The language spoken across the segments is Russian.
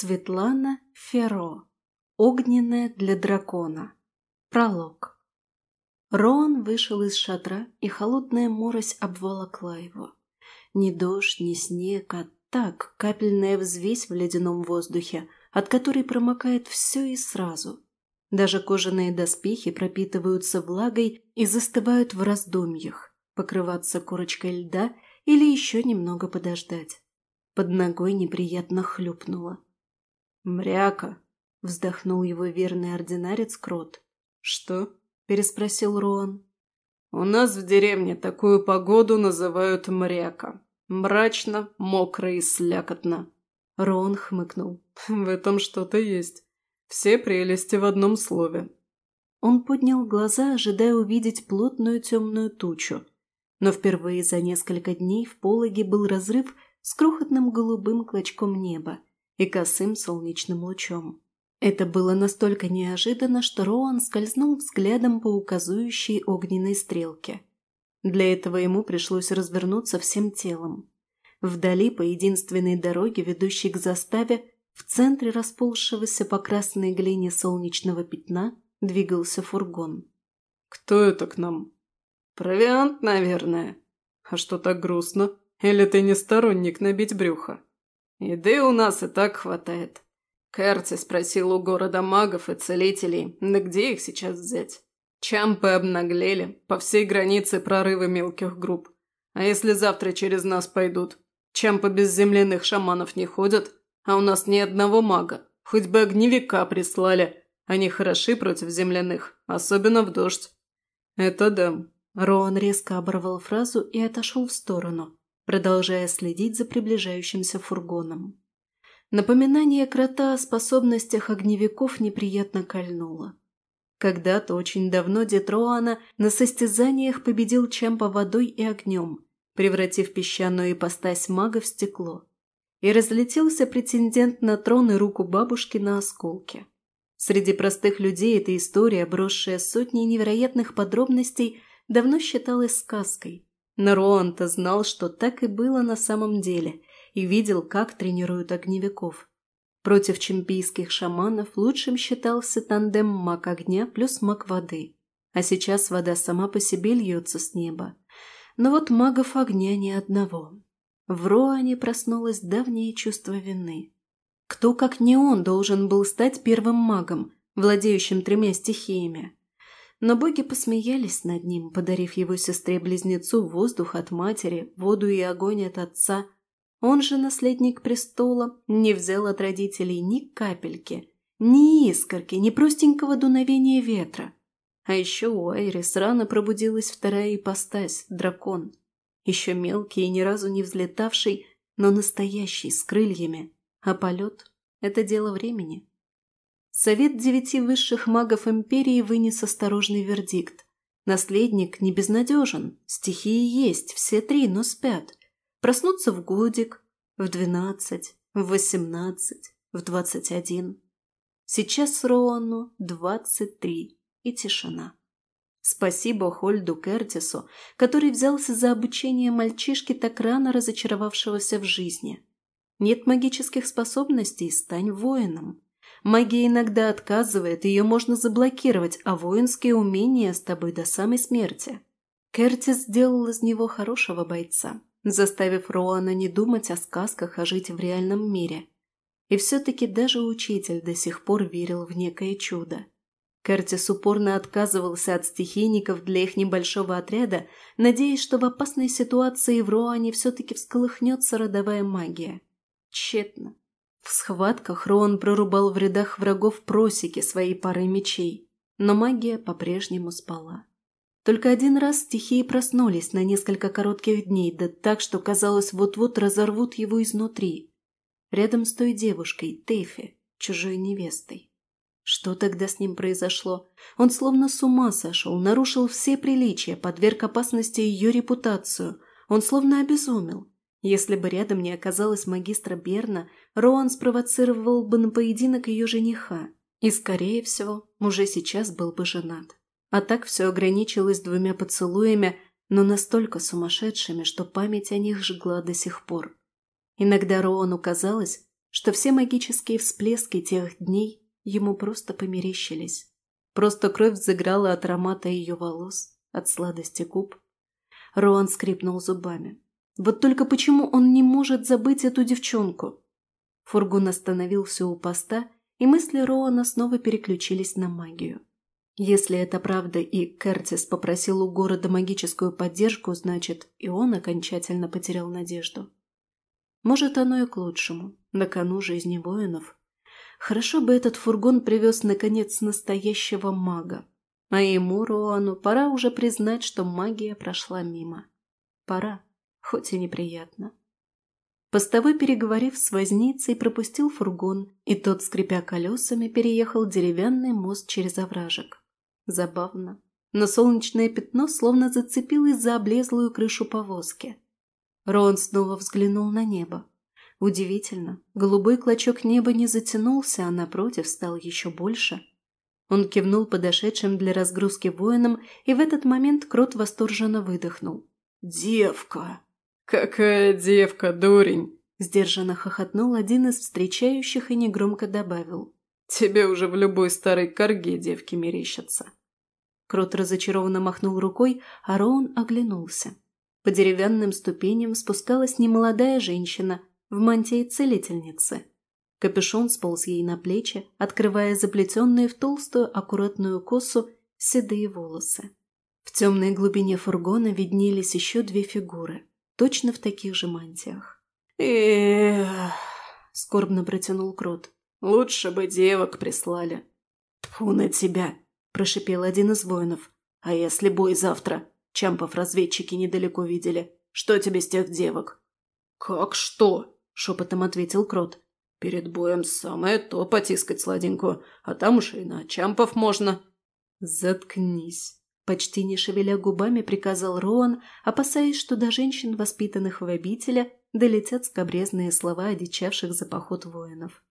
Светлана Феро. Огненная для дракона. Пролог. Роан вышел из шатра, и холодная морось обволокла его. Ни дождь, ни снег, а так капельная взвесь в ледяном воздухе, от которой промокает все и сразу. Даже кожаные доспехи пропитываются влагой и застывают в раздумьях, покрываться корочкой льда или еще немного подождать. Под ногой неприятно хлюпнуло. «Мряка!» — вздохнул его верный ординарец Крот. «Что?» — переспросил Роан. «У нас в деревне такую погоду называют мряка. Мрачно, мокро и слякотно». Роан хмыкнул. «В этом что-то есть. Все прелести в одном слове». Он поднял глаза, ожидая увидеть плотную темную тучу. Но впервые за несколько дней в пологе был разрыв с крохотным голубым клочком неба, и косым солнечным лучом. Это было настолько неожиданно, что Роан скользнул взглядом по указующей огненной стрелке. Для этого ему пришлось развернуться всем телом. Вдали по единственной дороге, ведущей к заставе, в центре расползшегося по красной глине солнечного пятна, двигался фургон. «Кто это к нам?» «Провиант, наверное. А что так грустно? Или ты не сторонник набить брюхо?» Еды у нас и так хватает. Керти спросил у города магов и целителей, да где их сейчас взять? Чампы обнаглели, по всей границе прорывы мелких групп. А если завтра через нас пойдут? Чампы без земляных шаманов не ходят, а у нас ни одного мага. Хоть бы огневика прислали. Они хороши против земляных, особенно в дождь. Это да. Роан резко оборвал фразу и отошел в сторону, продолжая следить за приближающимся фургоном. Напоминание крота о способностях огневиков неприятно кольнуло. Когда-то очень давно дед Роана на состязаниях победил Чемпа водой и огнем, превратив песчаную ипостась мага в стекло. И разлетелся претендент на трон и руку бабушки на осколке. Среди простых людей эта история, брошенная сотней невероятных подробностей, давно считалась сказкой – но Роан-то знал, что так и было на самом деле, и видел, как тренируют огневиков. Против чемпийских шаманов лучшим считался тандем маг огня плюс маг воды. А сейчас вода сама по себе льется с неба. Но вот магов огня ни одного. В Роане проснулось давнее чувство вины. Кто, как не он, должен был стать первым магом, владеющим тремя стихиями? Но боги посмеялись над ним, подарив его сестре-близнецу воздух от матери, воду и огонь от отца. Он же, наследник престола, не взял от родителей ни капельки, ни искорки, ни простенького дуновения ветра. А еще у Айрис рано пробудилась вторая ипостась – дракон. Еще мелкий и ни разу не взлетавший, но настоящий, с крыльями. А полет – это дело времени. Совет девяти высших магов Империи вынес осторожный вердикт. Наследник не безнадежен, стихии есть, все три, но спят. Проснуться в годик, в двенадцать, в восемнадцать, в двадцать один. Сейчас Роану двадцать три, и тишина. Спасибо Хольду Кертису, который взялся за обучение мальчишки, так рано разочаровавшегося в жизни. Нет магических способностей – стань воином. Магия иногда отказывает, ее можно заблокировать, а воинские умения с тобой до самой смерти. Кертис сделал из него хорошего бойца, заставив Роана не думать о сказках, а жить в реальном мире. И все-таки даже учитель до сих пор верил в некое чудо. Кертис упорно отказывался от стихийников для их небольшого отряда, надеясь, что в опасной ситуации в Роане все-таки всколыхнется родовая магия. Тщетно. В схватках Роан прорубал в рядах врагов просеки своей парой мечей, но магия по-прежнему спала. Только один раз стихии проснулись на несколько коротких дней, да так, что казалось, вот-вот разорвут его изнутри. Рядом с той девушкой, Тэфи, чужой невестой. Что тогда с ним произошло? Он словно с ума сошел, нарушил все приличия, подверг опасности ее репутацию. Он словно обезумел. Если бы рядом не оказалось магистра Берна, Роан спровоцировал бы на поединок ее жениха. И, скорее всего, уже сейчас был бы женат. А так все ограничилось двумя поцелуями, но настолько сумасшедшими, что память о них жгла до сих пор. Иногда Роану казалось, что все магические всплески тех дней ему просто померещились. Просто кровь взыграла от аромата ее волос, от сладости губ. Роан скрипнул зубами. Вот только почему он не может забыть эту девчонку? Фургон остановился у поста, и мысли Роана снова переключились на магию. Если это правда и Кертис попросил у города магическую поддержку, значит, и он окончательно потерял надежду. Может, оно и к лучшему, на кону жизни воинов. Хорошо бы этот фургон привез, наконец, настоящего мага. А ему, Роану, пора уже признать, что магия прошла мимо. Пора, хоть и неприятно. Постовой, переговорив с возницей, пропустил фургон, и тот, скрипя колесами, переехал деревянный мост через овражек. Забавно, но солнечное пятно словно зацепилось за облезлую крышу повозки. Рон снова взглянул на небо. Удивительно, голубой клочок неба не затянулся, а напротив стал еще больше. Он кивнул подошедшим для разгрузки воинам, и в этот момент Крот восторженно выдохнул. «Девка!» «Какая девка, дурень!» Сдержанно хохотнул один из встречающих и негромко добавил. «Тебе уже в любой старой корге девки мерещатся». Крот разочарованно махнул рукой, а Роун оглянулся. По деревянным ступеням спускалась немолодая женщина в мантии целительницы. Капюшон сполз ей на плечи, открывая заплетенные в толстую аккуратную косу седые волосы. В темной глубине фургона виднелись еще две фигуры, точно в таких же мантиях. эх скорбно протянул Крот. «Лучше бы девок прислали». «Тьфу на тебя!» – прошипел один из воинов. «А если бой завтра? Чампов разведчики недалеко видели. Что тебе с тех девок?» «Как что?» – шепотом ответил Крот. «Перед боем самое то потискать сладенькую, а там уж и на Чампов можно». «Заткнись», – почти не шевеля губами приказал Роан, опасаясь, что до женщин, воспитанных в обителя, долетят скобрезные слова одичавших за поход воинов.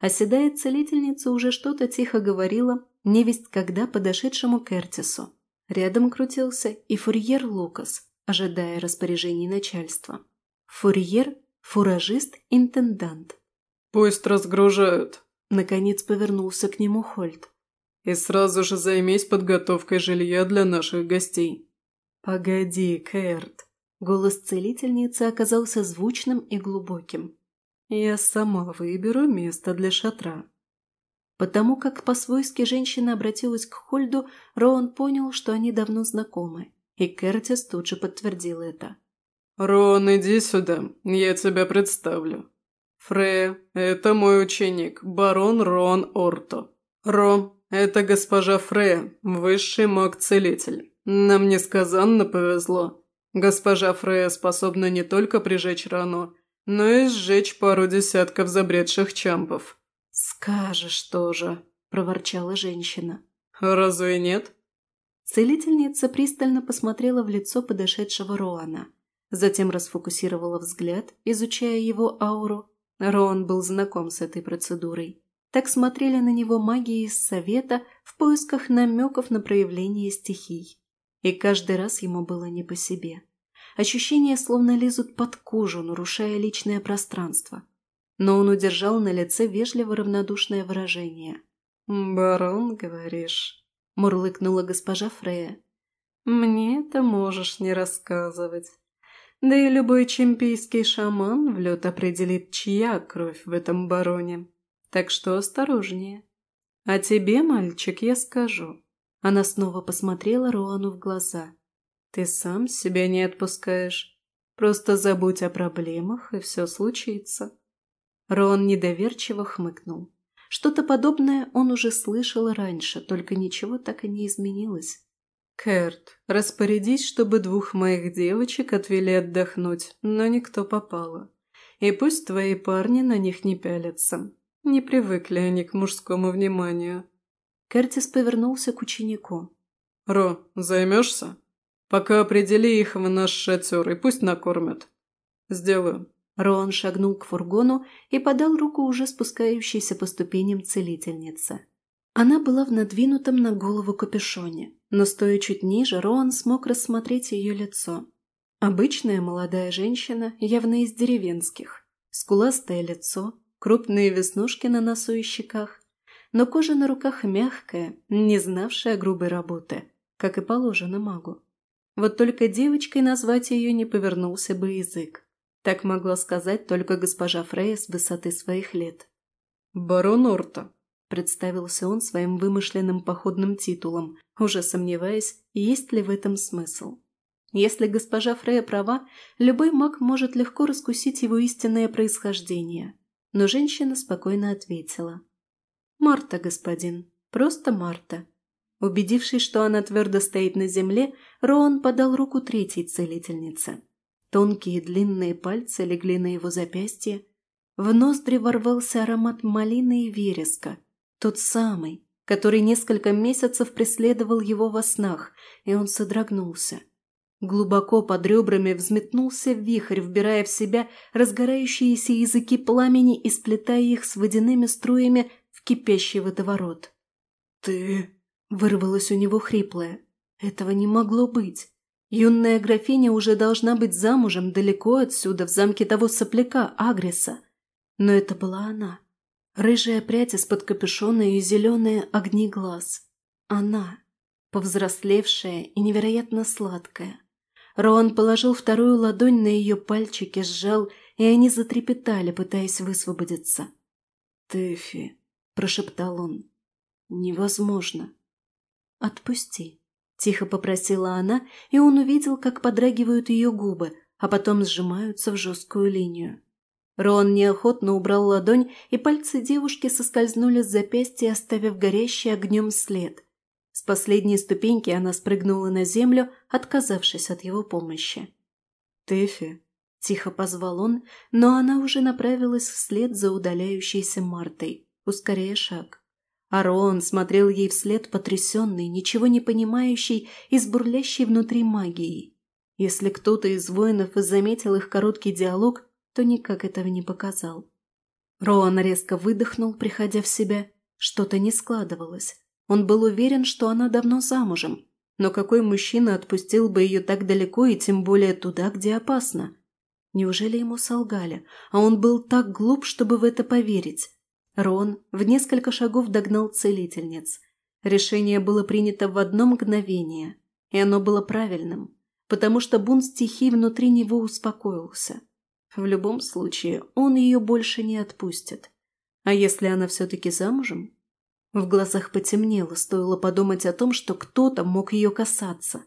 Оседая целительница уже что-то тихо говорила, невесть когда подошедшему Кертису. Рядом крутился и фурьер Лукас, ожидая распоряжений начальства. Фурьер – фуражист-интендант. «Пусть разгружают», – наконец повернулся к нему Хольт. «И сразу же займись подготовкой жилья для наших гостей». «Погоди, Кэрт». Голос целительницы оказался звучным и глубоким. «Я сама выберу место для шатра. Потому как по-свойски женщина обратилась к Хольду, Роан понял, что они давно знакомы, и Кертис тут же подтвердил это. «Рон, иди сюда, я тебя представлю. Фрея, это мой ученик, барон Рон Орто. Ро, это госпожа Фрея, высший маг-целитель. Нам несказанно повезло. Госпожа Фрея способна не только прижечь рану, но и сжечь пару десятков забредших чампов. «Скажешь тоже», – проворчала женщина. «Разве нет?» Целительница пристально посмотрела в лицо подошедшего Роана. Затем расфокусировала взгляд, изучая его ауру. Роан был знаком с этой процедурой. Так смотрели на него маги из Совета в поисках намеков на проявление стихий. И каждый раз ему было не по себе. Ощущения словно лезут под кожу, нарушая личное пространство но он удержал на лице вежливо равнодушное выражение. «Барон, говоришь?» – мурлыкнула госпожа Фрея. «Мне это можешь не рассказывать. Да и любой чемпийский шаман в лед определит, чья кровь в этом бароне. Так что осторожнее. А тебе, мальчик, я скажу». Она снова посмотрела Роану в глаза. «Ты сам себя не отпускаешь. Просто забудь о проблемах, и все случится». Рон недоверчиво хмыкнул. Что-то подобное он уже слышал раньше, только ничего так и не изменилось. «Кэрт, распорядись, чтобы двух моих девочек отвели отдохнуть, но никто попало. И пусть твои парни на них не пялятся. Не привыкли они к мужскому вниманию». Кертис повернулся к ученику. «Ро, займешься? Пока определи их в наш шатер и пусть накормят». «Сделаю», Роан шагнул к фургону и подал руку уже спускающейся по ступеням целительнице. Она была в надвинутом на голову капюшоне, но стоя чуть ниже, Роан смог рассмотреть ее лицо. Обычная молодая женщина, явно из деревенских. Скуластое лицо, крупные веснушки на носу и щеках, но кожа на руках мягкая, не знавшая грубой работы, как и положено магу. Вот только девочкой назвать ее не повернулся бы язык. Так могла сказать только госпожа Фрея с высоты своих лет. «Барон Орта», – представился он своим вымышленным походным титулом, уже сомневаясь, есть ли в этом смысл. Если госпожа Фрея права, любой маг может легко раскусить его истинное происхождение. Но женщина спокойно ответила. «Марта, господин. Просто Марта». Убедившись, что она твердо стоит на земле, Роан подал руку третьей целительнице. Тонкие длинные пальцы легли на его запястье. В ноздри ворвался аромат малины и вереска. Тот самый, который несколько месяцев преследовал его во снах, и он содрогнулся. Глубоко под ребрами взметнулся вихрь, вбирая в себя разгорающиеся языки пламени и сплетая их с водяными струями в кипящий водоворот. «Ты...» — вырвалось у него хриплое. «Этого не могло быть. Юная графиня уже должна быть замужем далеко отсюда, в замке того сопляка, Агреса. Но это была она. Рыжая прядь из-под капюшона и зеленые огни глаз. Она, повзрослевшая и невероятно сладкая. Роан положил вторую ладонь на ее пальчики, сжал, и они затрепетали, пытаясь высвободиться. «Тэфи», – прошептал он, – «невозможно». «Отпусти», – тихо попросила она, и он увидел, как подрагивают ее губы, а потом сжимаются в жесткую линию. Роан неохотно убрал ладонь, и пальцы девушки соскользнули с запястья, оставив горящий огнем след – с последней ступеньки она спрыгнула на землю, отказавшись от его помощи. «Тэфи», – тихо позвал он, но она уже направилась вслед за удаляющейся Мартой, ускоряя шаг. Арон смотрел ей вслед потрясенный, ничего не понимающий и с бурлящей внутри магией. Если кто-то из воинов и заметил их короткий диалог, то никак этого не показал. Роан резко выдохнул, приходя в себя. Что-то не складывалось. Он был уверен, что она давно замужем. Но какой мужчина отпустил бы ее так далеко и тем более туда, где опасно? Неужели ему солгали, а он был так глуп, чтобы в это поверить? Рон в несколько шагов догнал целительниц. Решение было принято в одно мгновение, и оно было правильным, потому что бунт стихий внутри него успокоился. В любом случае, он ее больше не отпустит. А если она все-таки замужем? В глазах потемнело, стоило подумать о том, что кто-то мог ее касаться.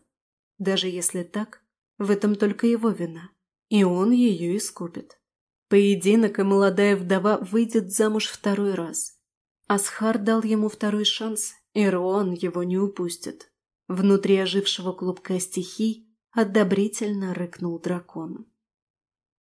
Даже если так, в этом только его вина, и он ее искупит. Поединок, и молодая вдова выйдет замуж второй раз. Асхар дал ему второй шанс, и Роан его не упустит. Внутри ожившего клубка стихий одобрительно рыкнул дракон.